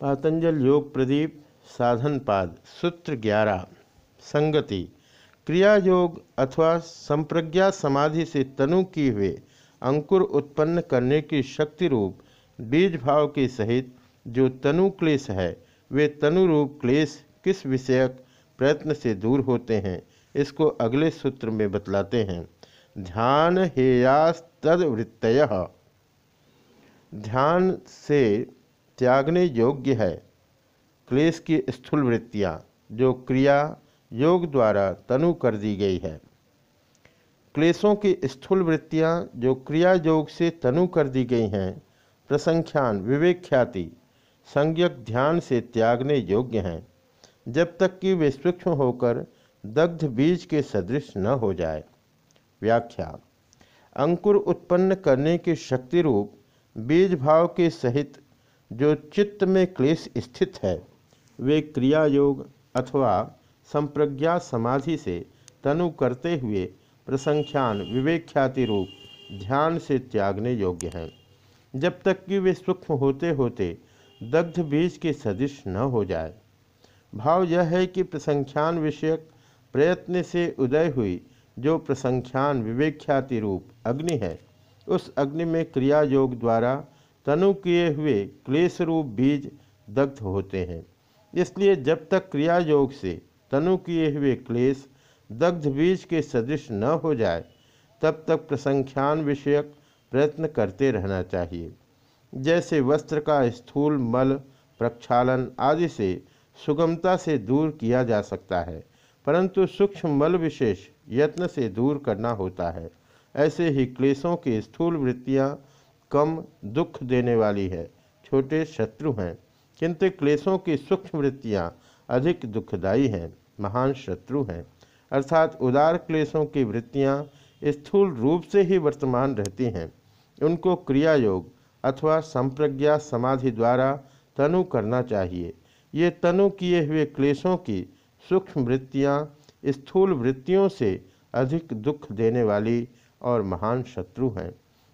पातंजल योग प्रदीप साधनपाद सूत्र ग्यारह, संगति। क्रिया योग अथवा संप्रज्ञा समाधि से तनु किए हुए अंकुर उत्पन्न करने की शक्ति रूप, बीज भाव के सहित जो तनु क्लेश है, वे तनु रूप क्लेश किस विषयक प्रयत्न से दूर होते हैं, इसको अगले सूत्र में बतलाते हैं। ध्यान हेयास्तवृत्त ध्यान से त्यागने योग्य है। क्लेश की स्थूल वृत्तियाँ जो क्रिया योग द्वारा तनु कर दी गई है। क्लेशों की स्थूल वृत्तियाँ जो क्रिया योग से तनु कर दी गई हैं, प्रसंख्यान, विवेक ख्याति, संज्ञक ध्यान से त्यागने योग्य हैं। जब तक कि वे सूक्ष्म होकर दग्ध बीज के सदृश न हो जाए। व्याख्या, अंकुर उत्पन्न करने की शक्ति रूप, बीज भाव के सहित जो चित्त में क्लेश स्थित है, वे क्रिया योग अथवा संप्रज्ञा समाधि से तनु करते हुए प्रसंख्यान विवेख्याति रूप ध्यान से त्यागने योग्य हैं। जब तक कि वे सूक्ष्म होते होते दग्ध बीज के सदृश न हो जाए। भाव यह है कि प्रसंख्यान विषयक प्रयत्न से उदय हुई जो प्रसंख्यान विवेख्याति रूप अग्नि है, उस अग्नि में क्रिया योग द्वारा तनु किए हुए क्लेश रूप बीज दग्ध होते हैं। इसलिए जब तक क्रिया योग से तनु किए हुए क्लेश दग्ध बीज के सदृश न हो जाए, तब तक प्रसंख्यान विषयक प्रयत्न करते रहना चाहिए। जैसे वस्त्र का स्थूल मल, प्रक्षालन आदि से सुगमता से दूर किया जा सकता है, परंतु सूक्ष्म मल विशेष यत्न से दूर करना होता है। ऐसे ही क्लेशों के स्थूल वृत्तियाँ कम दुख देने वाली है। छोटे शत्रु हैं, किंतु क्लेशों की सूक्ष्म वृत्तियाँ अधिक दुखदायी हैं, महान शत्रु हैं। अर्थात उदार क्लेशों की वृत्तियाँ स्थूल रूप से ही वर्तमान रहती हैं। उनको क्रिया योग अथवा संप्रज्ञा समाधि द्वारा तनु करना चाहिए। ये तनु किए हुए क्लेशों की सूक्ष्म वृत्तियाँ स्थूल वृत्तियों से अधिक दुख देने वाली और महान शत्रु हैं।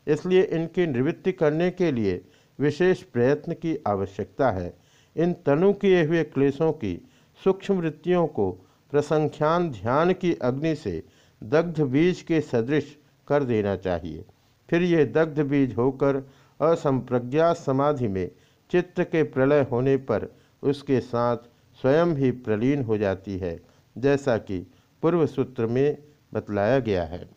इसलिए इनकी निवृत्ति करने के लिए विशेष प्रयत्न की आवश्यकता है। इन तनु किए हुए क्लेशों की सूक्ष्म वृत्तियों को प्रसंख्यान ध्यान की अग्नि से दग्ध बीज के सदृश कर देना चाहिए। फिर ये दग्ध बीज होकर असंप्रज्ञा समाधि में चित्त के प्रलय होने पर उसके साथ स्वयं भी प्रलीन हो जाती है, जैसा कि पूर्व सूत्र में बतलाया गया है।